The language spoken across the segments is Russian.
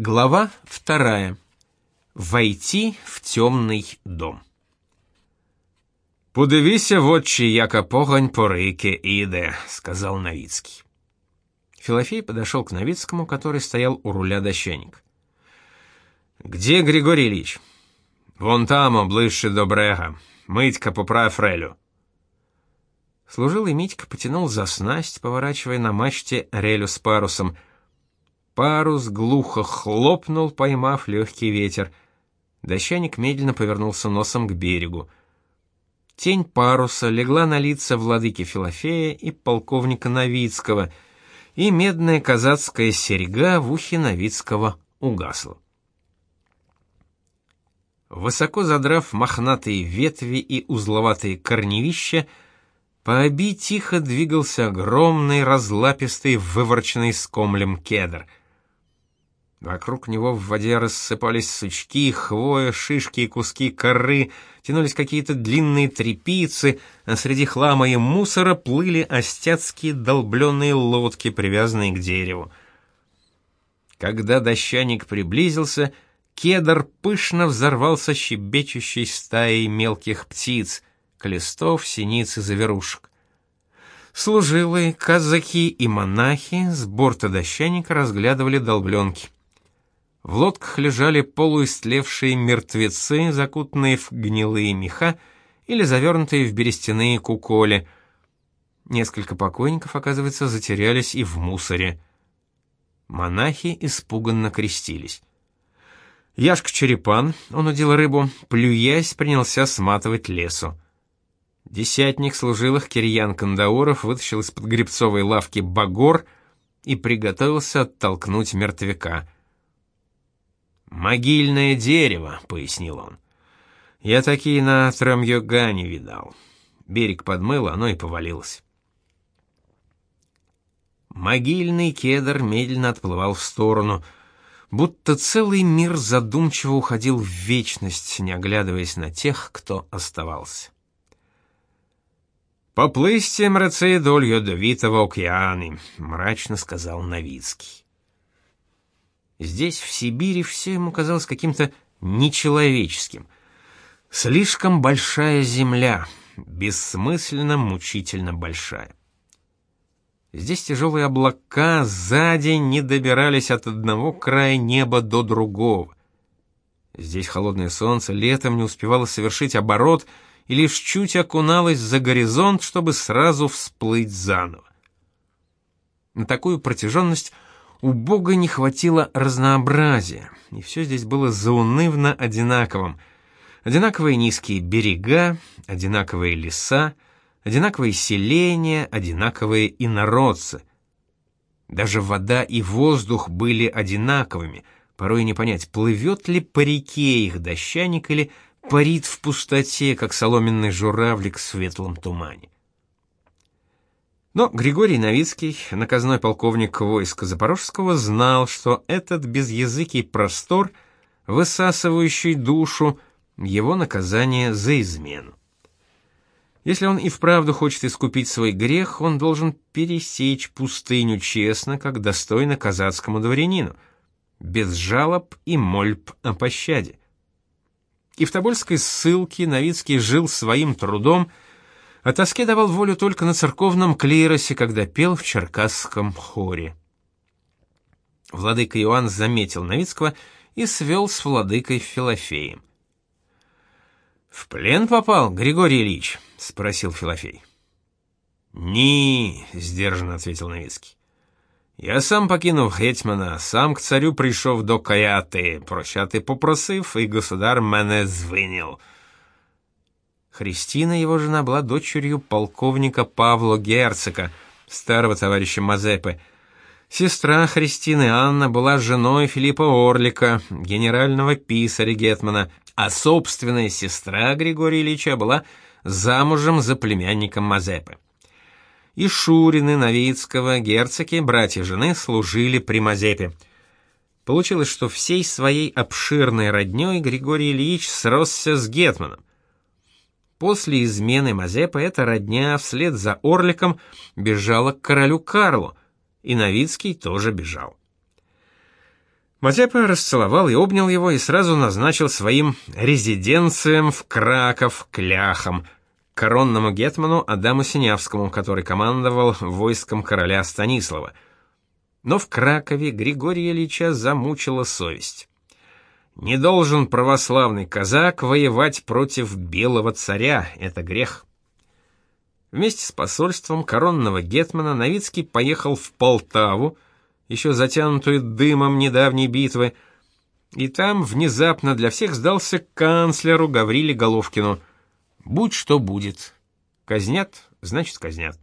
Глава вторая. Войти в темный дом. «Подивися в очі, яка погонь по рейке іде», — сказал Новицкий. Филофей подошел к Новицкому, который стоял у руля дощаник. «Где Григорий Ильич?» «Вон там, ближче до брега. Митька, поправь фрелю». Служилый Митька потянул за снасть, поворачивая на мачте релю с парусом — Парус глухо хлопнул, поймав легкий ветер. Дощаник медленно повернулся носом к берегу. Тень паруса легла на лица владыки Филофея и полковника Новицкого, и медная казацкая серьга в ухе Новицкого угасла. Высоко задрав мохнатые ветви и узловатые корневища, по оби тихо двигался огромный разлапистый выворченный скомлем кедр — Вокруг него в воде рассыпались сучки, хвоя, шишки и куски коры, тянулись какие-то длинные трепицы, а среди хлама и мусора плыли остяцкие долбленные лодки, привязанные к дереву. Когда дощаник приблизился, кедр пышно взорвался щебечущей стаей мелких птиц, клестов, синиц и заверушек. Служилые, казаки и монахи с борта дощаника разглядывали долбленки. В лодках лежали полуистлевшие мертвецы, закутанные в гнилые меха или завернутые в берестяные куколи. Несколько покойников, оказывается, затерялись и в мусоре. Монахи испуганно крестились. Яшка Черепан, он удил рыбу, плюясь, принялся сматывать лесу. Десятник служилых Кирьян Кандауров вытащил из-под грибцовой лавки багор и приготовился оттолкнуть мертвяка — «Могильное дерево», — пояснил он. «Я такие на Трамьёгане видал. Берег подмыло, оно и повалилось». Могильный кедр медленно отплывал в сторону, будто целый мир задумчиво уходил в вечность, не оглядываясь на тех, кто оставался. «Поплысьте, мрацы, доль ядовитого океаны», — мрачно сказал Новицкий. Здесь, в Сибири, все ему казалось каким-то нечеловеческим. Слишком большая земля, бессмысленно, мучительно большая. Здесь тяжелые облака за день не добирались от одного края неба до другого. Здесь холодное солнце летом не успевало совершить оборот и лишь чуть окуналось за горизонт, чтобы сразу всплыть заново. На такую протяженность у Бога не хватило разнообразия, и все здесь было заунывно одинаковым. Одинаковые низкие берега, одинаковые леса, одинаковые селения, одинаковые инородцы. Даже вода и воздух были одинаковыми, порой не понять, плывет ли по реке их дощаник или парит в пустоте, как соломенный журавлик в светлом тумане. Но Григорий Новицкий, наказной полковник войска Запорожского, знал, что этот безязыкий простор, высасывающий душу, его наказание за измену. Если он и вправду хочет искупить свой грех, он должен пересечь пустыню честно, как достойно казацкому дворянину, без жалоб и мольб о пощаде. И в Тобольской ссылке Новицкий жил своим трудом, о тоске давал волю только на церковном клиросе, когда пел в черкасском хоре. Владыка Иоанн заметил Новицкого и свел с владыкой Филофеем. «В плен попал, Григорий Ильич?» — спросил Филофей. «Ні», — сдержанно ответил Новицкий. «Я сам покинув гетьмана, сам к царю прийшов до каяти, прощати попросив, і государ мене звинів». Христина, его жена, была дочерью полковника Павла Герцога, старого товарища Мазепы. Сестра Христины Анна была женой Филиппа Орлика, генерального писаря Гетмана, а собственная сестра Григория Ильича была замужем за племянником Мазепы. И Шурины, Новицкого, герцоги, братья жены, служили при Мазепе. Получилось, что всей своей обширной роднёй Григорий Ильич сросся с Гетманом. После измены Мазепы эта родня вслед за Орликом бежала к королю Карлу, и Новицкий тоже бежал. Мазепа расцеловал и обнял его и сразу назначил своим резиденцием в Краков кляхом, коронному гетману Адаму Синявскому, который командовал войском короля Станислава. Но в Кракове Григория Ильича замучила совесть. Не должен православный казак воевать против белого царя, это грех. Вместе с посольством коронного гетмана Новицкий поехал в Полтаву, еще затянутую дымом недавней битвы, и там внезапно для всех сдался канцлеру Гавриле Головкину. Будь что будет. Казнят, значит казнят.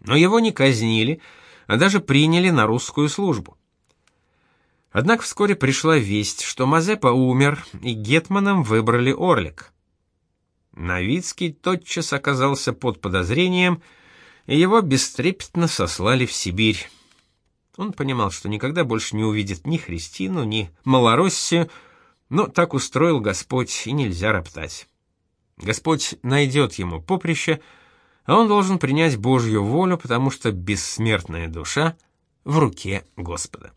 Но его не казнили, а даже приняли на русскую службу. Однако вскоре пришла весть, что Мазепа умер, и гетманом выбрали Орлик. Новицкий тотчас оказался под подозрением, и его бестрепетно сослали в Сибирь. Он понимал, что никогда больше не увидит ни Христину, ни Малороссию, но так устроил Господь, и нельзя роптать. Господь найдет ему поприще, а он должен принять Божью волю, потому что бессмертная душа в руке Господа.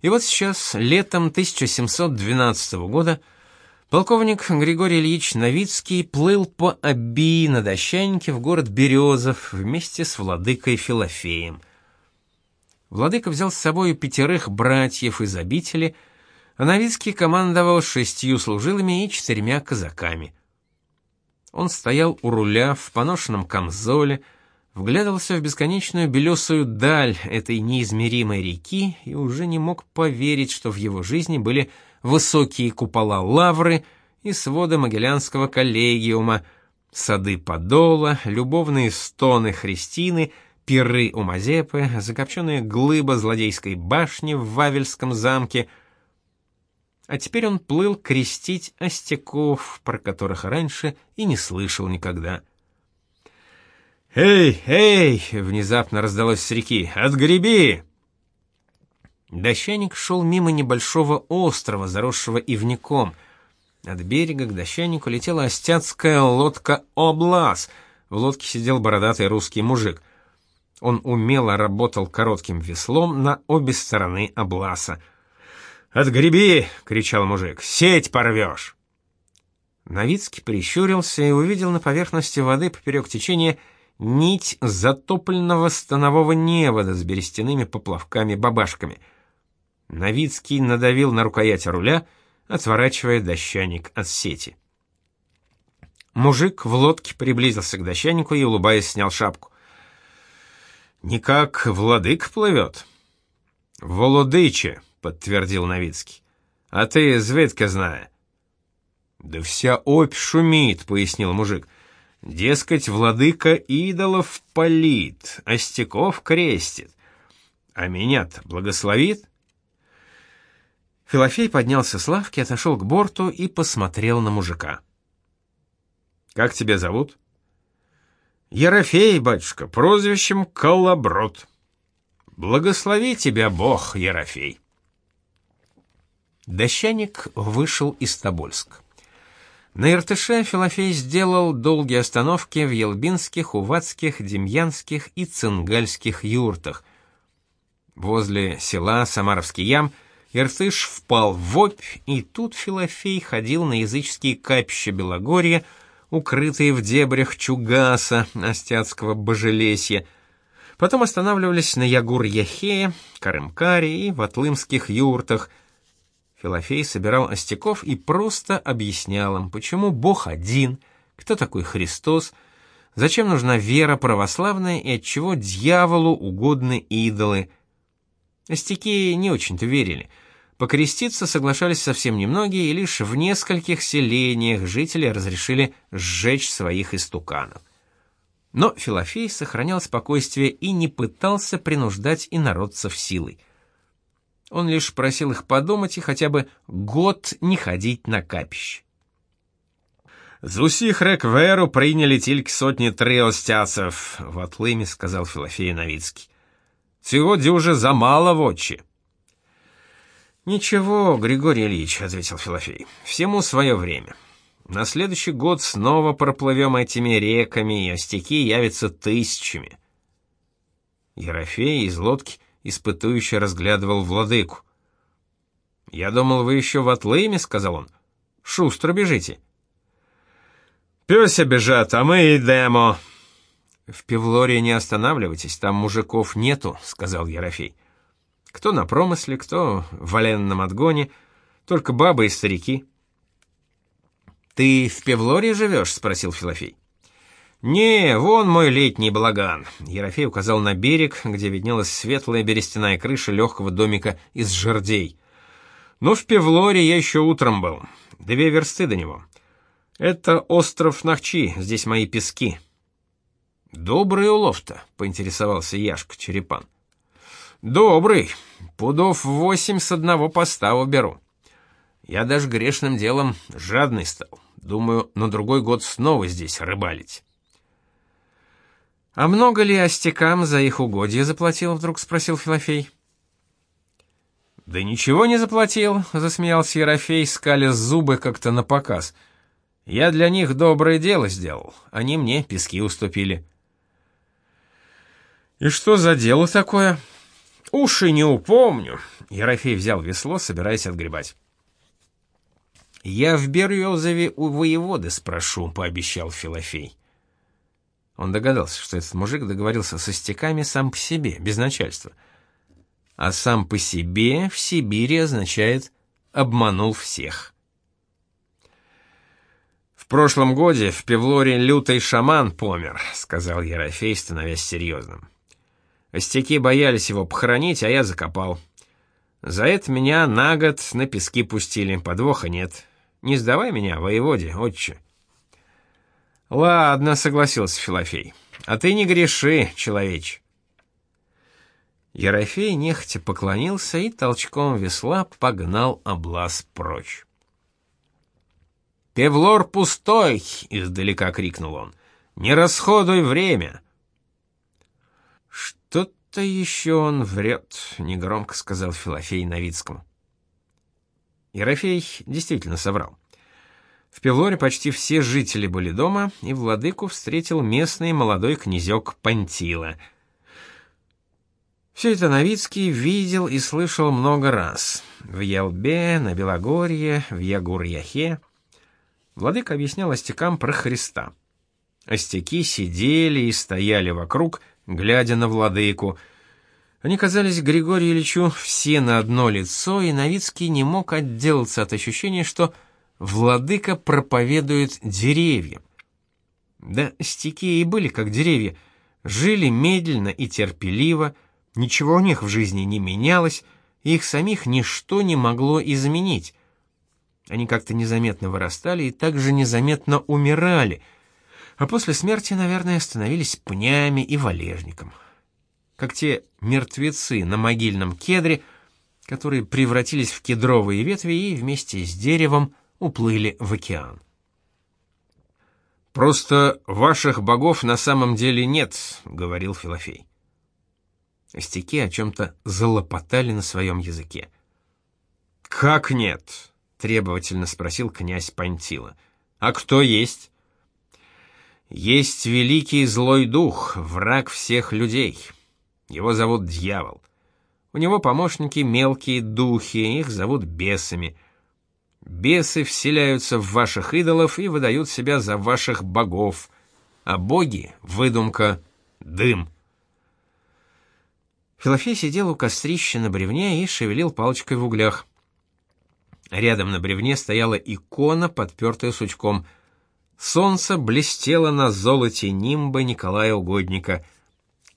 И вот сейчас, летом 1712 года, полковник Григорий Ильич Новицкий плыл по Оби на Дощаньке в город Березов вместе с владыкой Филофеем. Владыка взял с собой пятерых братьев из обители, а Новицкий командовал шестью служилыми и четырьмя казаками. Он стоял у руля в поношенном камзоле, вглядывался в бесконечную белесую даль этой неизмеримой реки и уже не мог поверить, что в его жизни были высокие купола лавры и своды Могилянского коллегиума, сады Подола, любовные стоны Христины — пиры у Мазепы, закопченная глыба злодейской башни в Вавельском замке. А теперь он плыл крестить остяков, про которых раньше и не слышал никогда. «Эй, эй!» — внезапно раздалось с реки. «Отгреби!» Дощаник шел мимо небольшого острова, заросшего ивняком. От берега к дощанику летела остяцкая лодка «Облаз». В лодке сидел бородатый русский мужик. Он умело работал коротким веслом на обе стороны обласа. «Отгреби!» — кричал мужик. «Сеть порвешь!» Новицкий прищурился и увидел на поверхности воды поперек течения нить затопленного станового невода с берестяными поплавками-бабашками. Новицкий надавил на рукоять руля, отворачивая дощаник от сети. Мужик в лодке приблизился к дощанику и, улыбаясь, снял шапку. Никак владык плывет. Володыче, подтвердил Новицкий. А ты звідки знає? Да вся опь шумит, пояснил мужик. Дескать, владыка идолов палит, остяков крестит. А меня-то благословит? Филофей поднялся с лавки, отошел к борту и посмотрел на мужика. «Как тебя зовут?» Ерофей, батюшка, прозвищем Колоброд. Благослови тебя Бог, Ерофей. Дощаник вышел из Тобольск. На Иртыше Филофей сделал долгие остановки в Елбинских, Уватских, Демьянских и Цингальских юртах. Возле села Самаровский ям Иртыш впал в опь, и тут Филофей ходил на языческие капища Белогорья, укрытые в дебрях Чугаса, Остяцкого Божелесья. Потом останавливались на Ягур-Яхе, Карымкаре и Ватлымских юртах. Филофей собирал остяков и просто объяснял им, почему Бог один, кто такой Христос, зачем нужна вера православная и отчего дьяволу угодны идолы. Остяки не очень-то верили — Покреститься соглашались совсем немногие, и лишь в нескольких селениях жители разрешили сжечь своих истуканов. Но Филофей сохранял спокойствие и не пытался принуждать инородцев силой. Он лишь просил их подумать и хотя бы год не ходить на капище. «З усіх рек веру прийняли тільки сотні три остяцев», — в отлиме сказал Филофей Новицкий. «Цього дюже замало в очи». «Ничего, Григорий Ильич», — ответил Филофей, — «всему свое время. На следующий год снова проплывем этими реками, и остяки явятся тысячами». Ерофей из лодки испытующе разглядывал владыку. «Я думал, вы еще в Атлыме», — сказал он. «Шустро бежите». «Пёся бежат, а мы идемо». «В Певлоре не останавливайтесь, там мужиков нету», — сказал Ерофей. «Кто на промысле, кто в воленном отгоне, только бабы и старики». «Ты в Певлоре живешь?» — спросил Филофей. «Не, вон мой летний благан», — Ерофей указал на берег, где виднелась светлая берестяная крыша легкого домика из жердей. «Но в Певлоре я еще утром был. Две версты до него. Это остров Нахчи, здесь мои пески». «Добрый улов-то», — поинтересовался Яшка Черепан. «Добрый. Пудов восемь с одного постава беру. Я даже грешным делом жадный стал. Думаю, на другой год снова здесь рыбалить. А много ли остякам за их угодья заплатил, вдруг спросил Филофей. Да ничего не заплатил, засмеялся Ерофей, скаля зубы как-то на показ. Я для них доброе дело сделал, они мне пески уступили. И что за дело такое? Уши не упомню. Ерофей взял весло, собираясь отгребать. «Я в Березове у воеводы спрошу», — пообещал Филофей. Он догадался, что этот мужик договорился со стеками сам по себе, без начальства. А сам по себе в Сибири означает «обманул всех». «В прошлом годе в Певлоре лютый шаман помер», — сказал Ерофей, становясь серьезным. «Остяки боялись его похоронить, а я закопал. За это меня на год на пески пустили, подвоха нет. Не сдавай меня, воеводе, отче. Ладно, согласился Филофей. А ты не греши, человеч. Ерофей нехотя поклонился и толчком весла погнал облаз прочь. «Певлор пустой!» — издалека крикнул он. «Не расходуй время!» «Что-то еще он врет», — негромко сказал Филофей Новицкому. Ерофей действительно соврал. В Пелоре почти все жители были дома, и владыку встретил местный молодой князек Пантила. Все это Новицкий видел и слышал много раз. В Ялбе, на Белогорье, в Ягур-Яхе. Владыка объяснял остякам про Христа. Остяки сидели и стояли вокруг, глядя на владыку — они казались Григорию Ильичу все на одно лицо, и Новицкий не мог отделаться от ощущения, что владыка проповедует деревьям. Да, стихи и были как деревья, жили медленно и терпеливо, ничего у них в жизни не менялось, их самих ничто не могло изменить. Они как-то незаметно вырастали и также незаметно умирали, а после смерти, наверное, становились пнями и валежником как те мертвецы на могильном кедре, которые превратились в кедровые ветви и вместе с деревом уплыли в океан. «Просто ваших богов на самом деле нет», — говорил Филофей. Остяки о чем-то залопотали на своем языке. «Как нет?» — требовательно спросил князь Пантила. «А кто есть?» «Есть великий злой дух, враг всех людей. Его зовут Дьявол. У него помощники мелкие духи, их зовут бесами. Бесы вселяются в ваших идолов и выдают себя за ваших богов, а боги — выдумка, дым. Филофей сидел у кострища на бревне и шевелил палочкой в углях. Рядом на бревне стояла икона, подпертая сучком. Солнце блестело на золоте нимба Николая Угодника —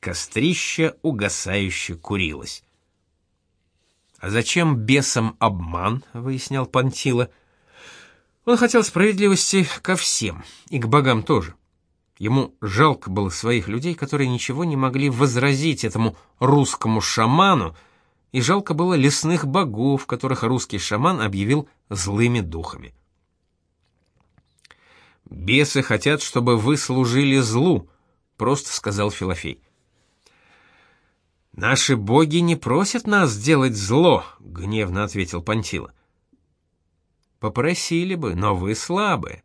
Кострище угасающе курилось. «А зачем бесам обман?» — выяснял Пантила. Он хотел справедливости ко всем, и к богам тоже. Ему жалко было своих людей, которые ничего не могли возразить этому русскому шаману, и жалко было лесных богов, которых русский шаман объявил злыми духами. «Бесы хотят, чтобы вы служили злу», — просто сказал Филофей. Наши боги не просят нас сделать зло, гневно ответил Пантила. Попросили бы, но вы слабые.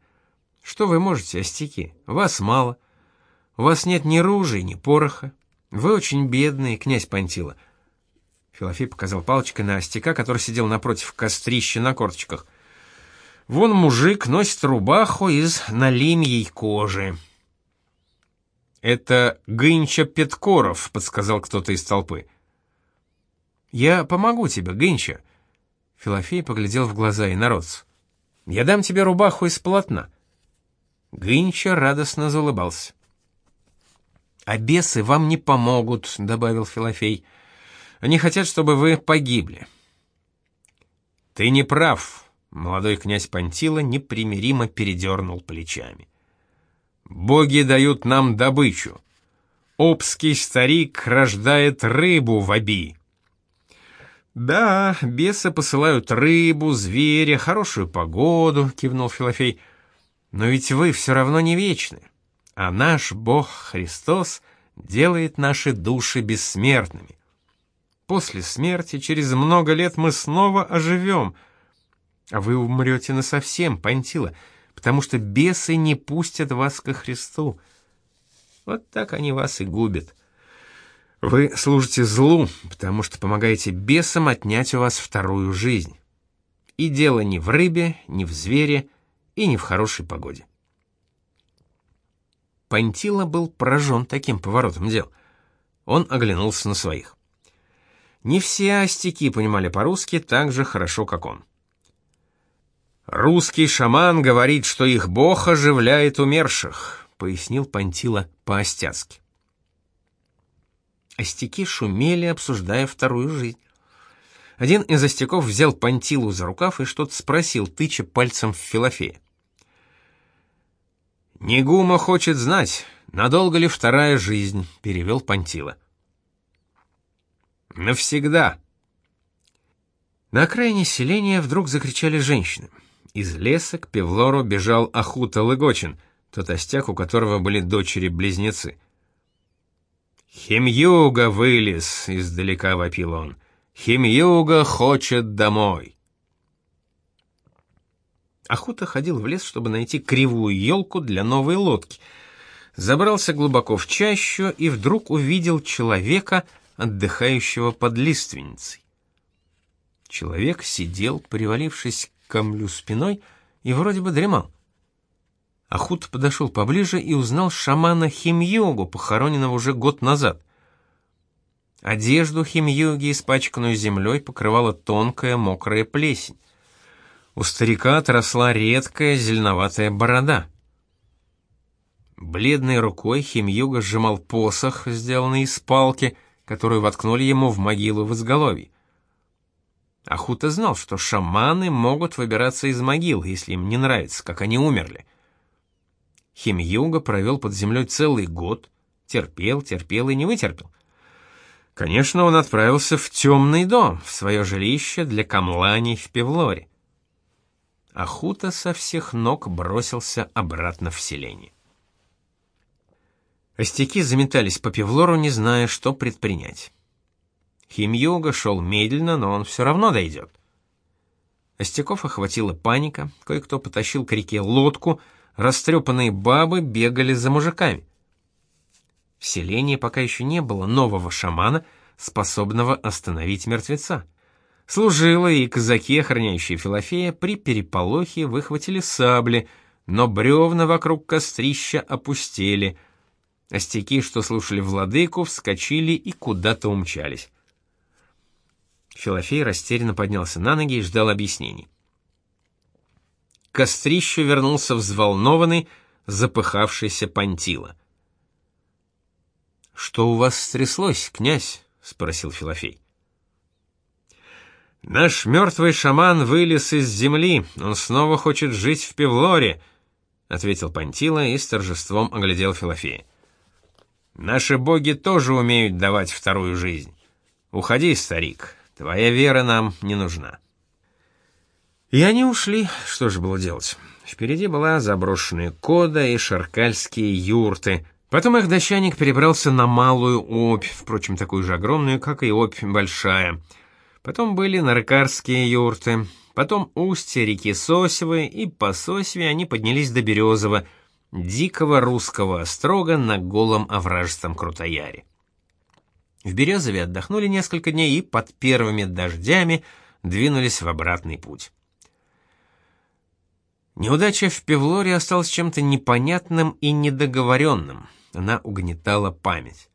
Что вы можете, остяки? Вас мало. У вас нет ни ружей, ни пороха. Вы очень бедные, князь Пантила. Филофей показал палочкой на остяка, который сидел напротив кострища на корточках. Вон мужик носит рубаху из налимьей кожи. «Это Гынча Петкоров», — подсказал кто-то из толпы. «Я помогу тебе, Гынча». Филофей поглядел в глаза инородцу. «Я дам тебе рубаху из полотна». Гынча радостно заулыбался. «А бесы вам не помогут», — добавил Филофей. «Они хотят, чтобы вы погибли». «Ты не прав», — молодой князь Пантила непримиримо передернул плечами. «Боги дают нам добычу. Обский старик рождает рыбу в оби». «Да, бесы посылают рыбу, зверя, хорошую погоду», — кивнул Филофей. «Но ведь вы все равно не вечны» а наш Бог Христос делает наши души бессмертными. После смерти, через много лет мы снова оживем, а вы умрете насовсем, Пантила, потому что бесы не пустят вас ко Христу. Вот так они вас и губят. Вы служите злу, потому что помогаете бесам отнять у вас вторую жизнь. И дело не в рыбе, не в звере и не в хорошей погоде. Пантила был поражен таким поворотом дел. Он оглянулся на своих. Не все остяки понимали по-русски так же хорошо, как он. «Русский шаман говорит, что их бог оживляет умерших», — пояснил Пантила по-остяцки. Остяки шумели, обсуждая вторую жизнь. Один из остяков взял Пантилу за рукав и что-то спросил, тыча пальцем в Филофея. «Негума хочет знать, надолго ли вторая жизнь», — перевел Пантила. «Навсегда». На окраине селения вдруг закричали женщины. Из леса к Певлору бежал Ахута Лыгочин, тот остяк, у которого были дочери-близнецы. «Химьюга вылез!» — издалека вопил он. «Химьюга хочет домой!» Охота ходил в лес, чтобы найти кривую елку для новой лодки. Забрался глубоко в чащу и вдруг увидел человека, отдыхающего под лиственницей. Человек сидел, привалившись камлю спиной, и вроде бы дремал. Ахут подошел поближе и узнал шамана Химьогу, похороненного уже год назад. Одежду Химьоги, испачканную землей, покрывала тонкая мокрая плесень. У старика отросла редкая зеленоватая борода. Бледной рукой Химьюга сжимал посох, сделанный из палки, которую воткнули ему в могилу в изголовье. Ахута знал, что шаманы могут выбираться из могил, если им не нравится, как они умерли. Химьюга провел под землей целый год, терпел, терпел и не вытерпел. Конечно, он отправился в темный дом, в свое жилище для камлани в Певлоре. Ахута со всех ног бросился обратно в селение. Остяки заметались по Певлору, не зная, что предпринять. Химьюга шел медленно, но он все равно дойдет. Остяков охватила паника, кое-кто потащил к реке лодку, растрепанные бабы бегали за мужиками. В селении пока еще не было нового шамана, способного остановить мертвеца. Служилые и казаки, охраняющие Филофея, при переполохе выхватили сабли, но бревна вокруг кострища опустели. Остяки, что слушали владыку, вскочили и куда-то умчались. Филофей растерянно поднялся на ноги и ждал объяснений. К кострищу вернулся взволнованный, запыхавшийся Пантила. «Что у вас стряслось, князь?» — спросил Филофей. Наш мертвый шаман вылез из земли, он снова хочет жить в Певлоре, ответил Пантила и с торжеством оглядел Филофея. Наши боги тоже умеют давать вторую жизнь. Уходи, старик, твоя вера нам не нужна. И они ушли. Что же было делать? Впереди была заброшенная кода и шаркальские юрты. Потом их дощаник перебрался на малую опь, впрочем, такую же огромную, как и опь большая — Потом были наркарские юрты, потом устье реки Сосевы, и по Сосеве они поднялись до Березова, дикого русского острога на голом овражистом Крутояре. В Березове отдохнули несколько дней и под первыми дождями двинулись в обратный путь. Неудача в Певлоре осталась чем-то непонятным и недоговоренным. Она угнетала память.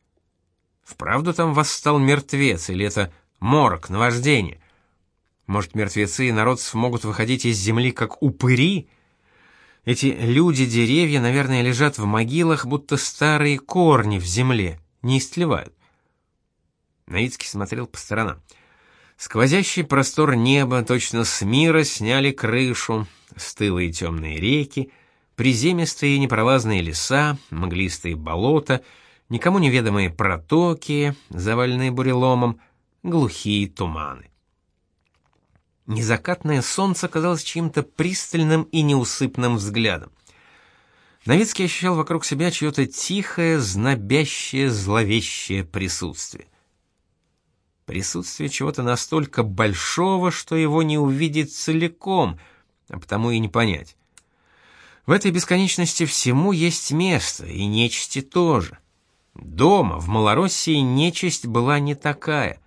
Вправду там восстал мертвец, или это морок, наваждение? Может, мертвецы и народцев могут выходить из земли как упыри? Эти люди-деревья, наверное, лежат в могилах, будто старые корни в земле, не истлевают. Новицкий смотрел по сторонам. Сквозящий простор неба, точно с мира сняли крышу, стылые темные реки, приземистые непролазные леса, мглистые болота, никому неведомые протоки, заваленные буреломом, глухие туманы. Незакатное солнце казалось чьим-то пристальным и неусыпным взглядом. Новицкий ощущал вокруг себя чье-то тихое, знобящее, зловещее присутствие присутствие чего-то настолько большого, что его не увидеть целиком, а потому и не понять. В этой бесконечности всему есть место, и нечисти тоже. Дома, в Малороссии, нечисть была не такая.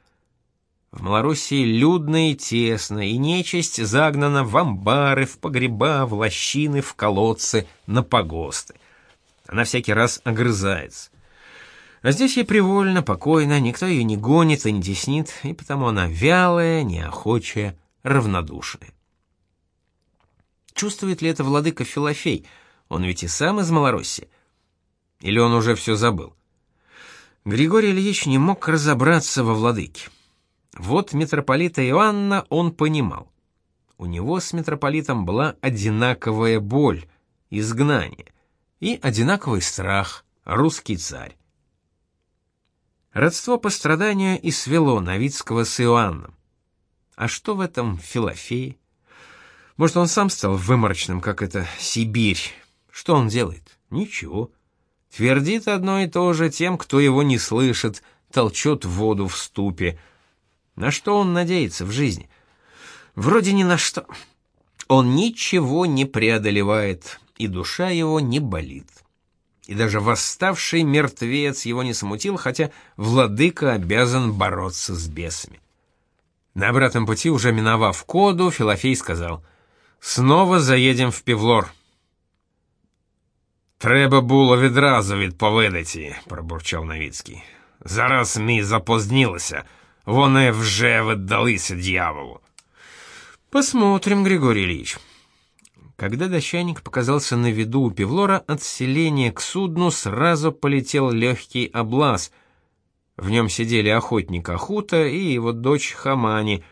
В Малороссии людно и тесно, и нечисть загнана в амбары, в погреба, в лощины, в колодцы, на погосты. Она всякий раз огрызается. А здесь ей привольно, покойно, никто ее не гонит и не теснит, и потому она вялая, неохочая, равнодушная. Чувствует ли это владыка Филофей? Он ведь и сам из Малороссии. Или он уже все забыл? Григорий Ильич не мог разобраться во владыке. Вот митрополита Иоанна он понимал. У него с митрополитом была одинаковая боль, изгнание, и одинаковый страх, русский царь. Родство по страданию и свело Новицкого с Иоанном. А что в этом Филофей? Может, он сам стал выморочным, как это Сибирь? Что он делает? Ничего. Твердит одно и то же тем, кто его не слышит, толчет воду в ступе. На что он надеется в жизни? Вроде ни на что. Он ничего не преодолевает, и душа его не болит и даже восставший мертвец его не смутил, хотя владыка обязан бороться с бесами. На обратном пути, уже миновав Коду, Филофей сказал, «Снова заедем в Півлор». «Треба було відразу відповідати», — пробурчав Новицький. «Зараз ми запозднілися, вони вже віддалися дьяволу». «Посмотрим, Григорий Ильич». Когда дощаник показался на виду у Певлора, от селения к судну сразу полетел легкий облаз. В нем сидели охотник Ахута и его дочь Хамани.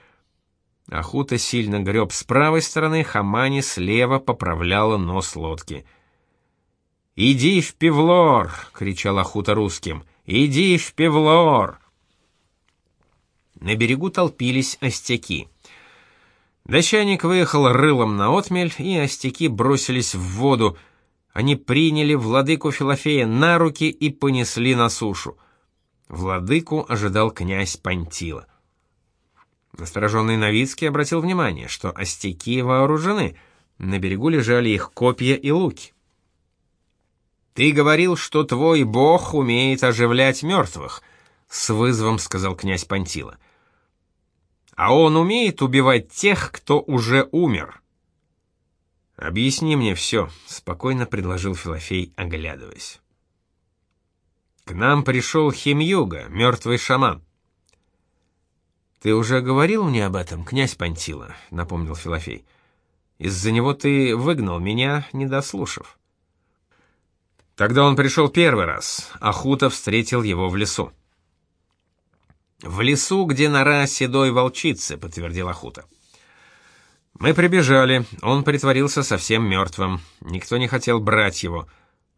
Ахута сильно греб с правой стороны, Хамани слева поправляла нос лодки. «Иди в Певлор!» — кричал Ахута русским. «Иди в Певлор!» На берегу толпились остяки. Дощаник выехал рылом на отмель, и остяки бросились в воду. Они приняли владыку Филофея на руки и понесли на сушу. Владыку ожидал князь Пантила. Настороженный Новицкий обратил внимание, что остяки вооружены. На берегу лежали их копья и луки. «Ты говорил, что твой бог умеет оживлять мертвых», — с вызовом сказал князь Пантила. — а он умеет убивать тех, кто уже умер. Объясни мне все», — спокойно предложил Филофей, оглядываясь. К нам пришел Химюга, мертвый шаман. Ты уже говорил мне об этом, князь Пантила, напомнил Филофей. Из-за него ты выгнал меня, не дослушав. Тогда он пришел первый раз, а Хута встретил его в лесу. «В лесу, где нора седой волчицы», — подтвердил Ахута. «Мы прибежали, он притворился совсем мертвым. Никто не хотел брать его.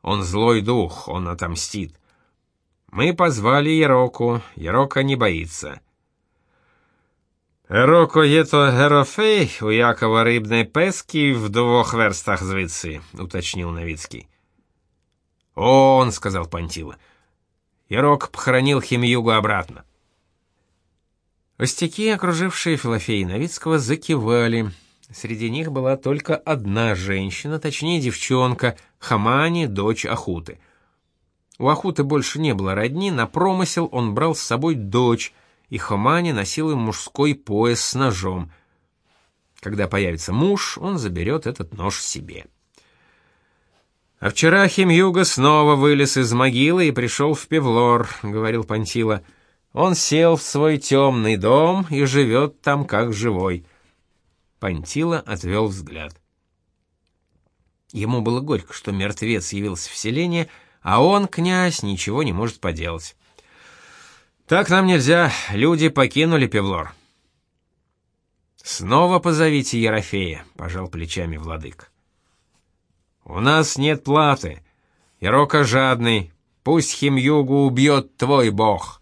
Он злой дух, он отомстит. Мы позвали Ероку, Ерока не боится». «Ероко ето Герофей у Якова рыбной пески в двух верстах звідси», — уточнил Новицкий. «Он», — сказал Пантила. Ерок похоронил Химьюгу обратно. Остяки, окружившие Филофея Новицкого, закивали. Среди них была только одна женщина, точнее девчонка, Хамани, дочь Ахуты. У Ахуты больше не было родни, на промысел он брал с собой дочь, и Хомани носил им мужской пояс с ножом. Когда появится муж, он заберет этот нож себе. «А вчера Химюга снова вылез из могилы и пришел в Певлор», — говорил Пантила. «Он сел в свой темный дом и живет там как живой». Пантила отвел взгляд. Ему было горько, что мертвец явился в селение, а он, князь, ничего не может поделать. «Так нам нельзя, люди покинули Певлор». «Снова позовите Ерофея», — пожал плечами владык. У нас нет платы. Ирока жадный. Пусть Химюгу убьет твой бог.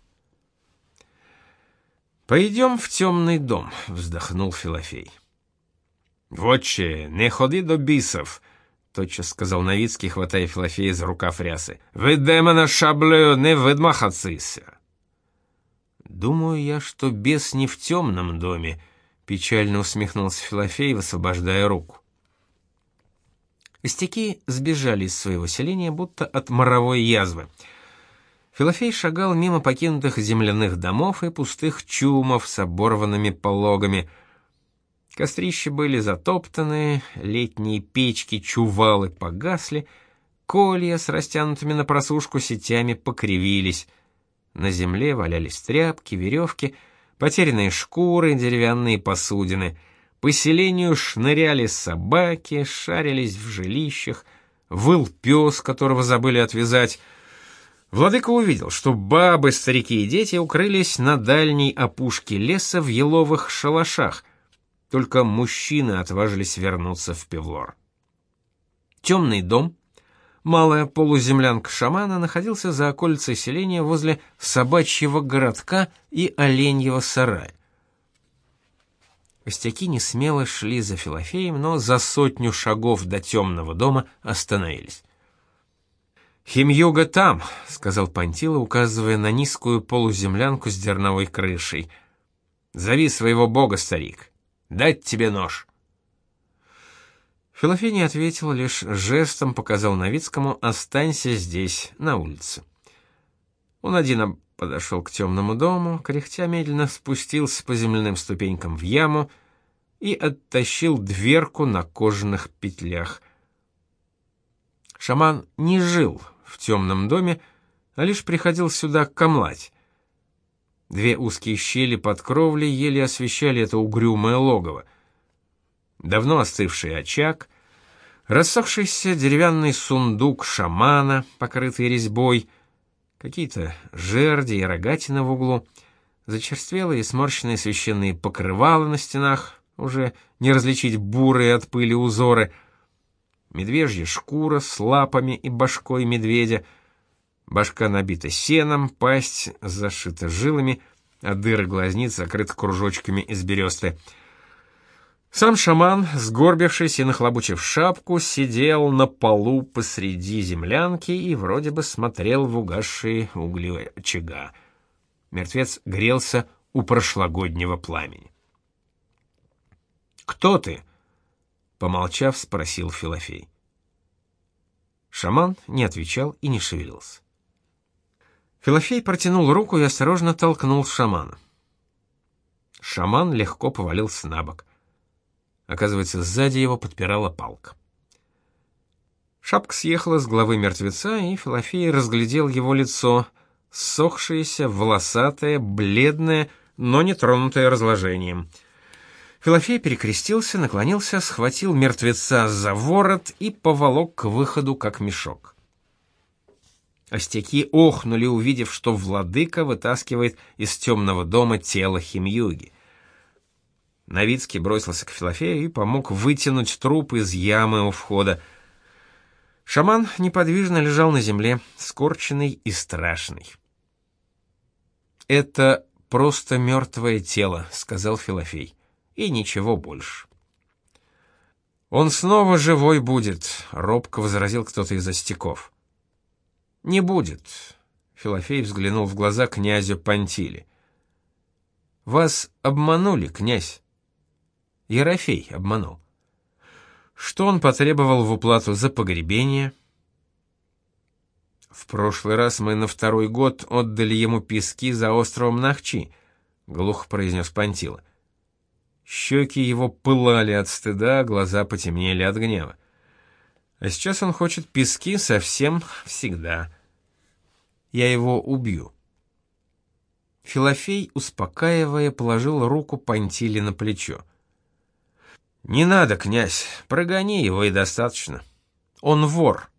Пойдем в темный дом, вздохнул Филофей. «Вотче, не ходи до бисов», — тотчас сказал Новицкий, хватая Филофея за рукав рясы. «Вы демона шаблею не выдмахаться!» «Думаю я, что бес не в темном доме», — печально усмехнулся Филофей, высвобождая руку. Костяки сбежали из своего селения, будто от моровой язвы. Филофей шагал мимо покинутых земляных домов и пустых чумов с оборванными пологами. Кострища были затоптаны, летние печки, чувалы погасли, колья с растянутыми на просушку сетями покривились. На земле валялись тряпки, веревки, потерянные шкуры, деревянные посудины — по селению шныряли собаки, шарились в жилищах, выл пес, которого забыли отвязать. Владыка увидел, что бабы, старики и дети укрылись на дальней опушке леса в еловых шалашах. Только мужчины отважились вернуться в Певлор. Темный дом, малая полуземлянка шамана, находился за околицей селения возле собачьего городка и оленьего сарая. Костяки не смело шли за Филофеем, но за сотню шагов до темного дома остановились. «Химьюга там», — сказал Пантила, указывая на низкую полуземлянку с дерновой крышей. «Зови своего бога, старик. Дать тебе нож». Филофей не ответил, лишь жестом показал Новицкому «Останься здесь, на улице». Он один подошел к темному дому, кряхтя медленно спустился по земляным ступенькам в яму и оттащил дверку на кожаных петлях. Шаман не жил в темном доме, а лишь приходил сюда камлать. Две узкие щели под кровлей еле освещали это угрюмое логово. Давно остывший очаг, рассохшийся деревянный сундук шамана, покрытый резьбой — какие-то жерди и рогатина в углу, зачерствелые и сморщенные священные покрывала на стенах, уже не различить бурые от пыли узоры, медвежья шкура с лапами и башкой медведя, башка набита сеном, пасть зашита жилами, а дыры глазниц закрыты кружочками из бересты — сам шаман, сгорбившись и нахлобучив шапку, сидел на полу посреди землянки и вроде бы смотрел в угасшие угли очага. Мертвец грелся у прошлогоднего пламени. «Кто ты?» — помолчав, спросил Филофей. Шаман не отвечал и не шевелился. Филофей протянул руку и осторожно толкнул шамана. Шаман легко повалился на бок. Оказывается, сзади его подпирала палка. Шапка съехала с головы мертвеца, и Филофей разглядел его лицо, ссохшееся, волосатое, бледное, но не тронутое разложением. Филофей перекрестился, наклонился, схватил мертвеца за ворот и поволок к выходу, как мешок. Остяки охнули, увидев, что владыка вытаскивает из темного дома тело Химюги. Новицкий бросился к Филофею и помог вытянуть труп из ямы у входа. Шаман неподвижно лежал на земле, скорченный и страшный. «Это просто мертвое тело», — сказал Филофей, — «и ничего больше». «Он снова живой будет», — робко возразил кто-то из остяков. «Не будет», — Филофей взглянул в глаза князю Пантили. «Вас обманули, князь. Ерофей обманул. Что он потребовал в уплату за погребение? В прошлый раз мы на второй год отдали ему пески за островом Нахчи, глухо произнес Пантила. Щеки его пылали от стыда, глаза потемнели от гнева. А сейчас он хочет пески совсем всегда. Я его убью. Филофей, успокаивая, положил руку Пантили на плечо. «Не надо, князь, прогони его и достаточно. Он вор».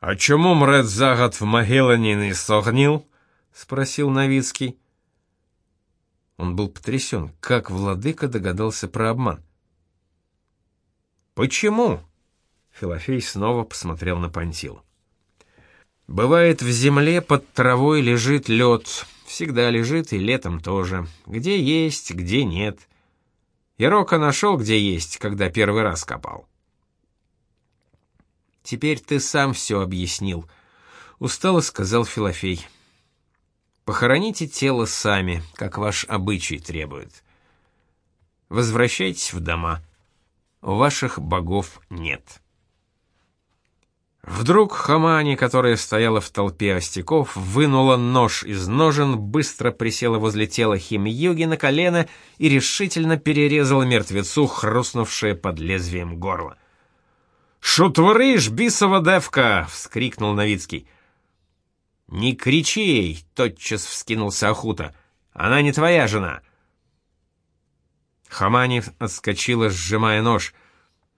«А чему мрет за год в могиле не согнил?» — спросил Новицкий. Он был потрясен, как владыка догадался про обман. «Почему?» — Филофей снова посмотрел на Пантилу. Бывает, в земле под травой лежит лед. Всегда лежит и летом тоже. Где есть, где нет. Ярока нашел, где есть, когда первый раз копал. «Теперь ты сам все объяснил», — устало сказал Филофей. «Похороните тело сами, как ваш обычай требует. Возвращайтесь в дома. У ваших богов нет». Вдруг Хамани, которая стояла в толпе остяков, вынула нож из ножен, быстро присела возле тела Химьюги на колено и решительно перерезала мертвецу, хрустнувшее под лезвием горло. «Шо творишь, бисова девка!» — вскрикнул Новицкий. «Не кричи ей!» — тотчас вскинулся Ахута. «Она не твоя жена!» Хамани отскочила, сжимая нож —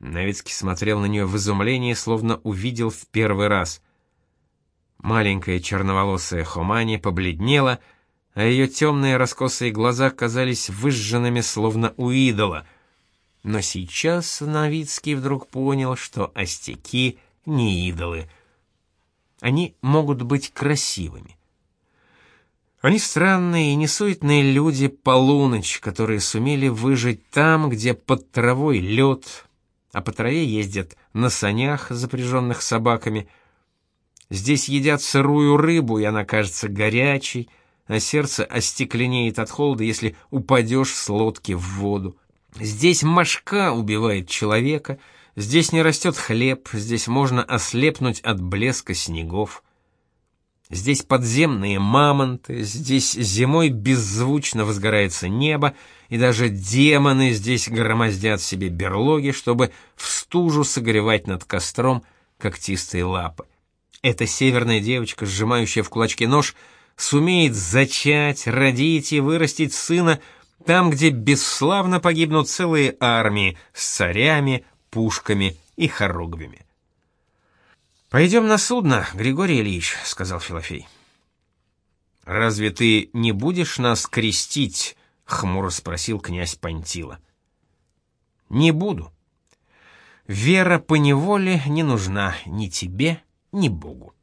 Новицкий смотрел на нее в изумлении, словно увидел в первый раз. Маленькая черноволосая Хомани побледнела, а ее темные раскосые глаза казались выжженными, словно у идола. Но сейчас Новицкий вдруг понял, что остяки не идолы. Они могут быть красивыми. Они странные и несуетные люди полуночь, которые сумели выжить там, где под травой лед, а по траве ездят на санях, запряженных собаками. Здесь едят сырую рыбу, и она кажется горячей, а сердце остекленеет от холода, если упадешь с лодки в воду. Здесь мошка убивает человека, здесь не растет хлеб, здесь можно ослепнуть от блеска снегов. Здесь подземные мамонты, здесь зимой беззвучно возгорается небо, и даже демоны здесь громоздят себе берлоги, чтобы в стужу согревать над костром когтистые лапы. Эта северная девочка, сжимающая в кулачке нож, сумеет зачать, родить и вырастить сына там, где бесславно погибнут целые армии с царями, пушками и хоругвями. «Пойдем на судно, Григорий Ильич», — сказал Филофей. «Разве ты не будешь нас крестить?» — хмуро спросил князь Пантила. «Не буду. Вера по неволе не нужна ни тебе, ни Богу».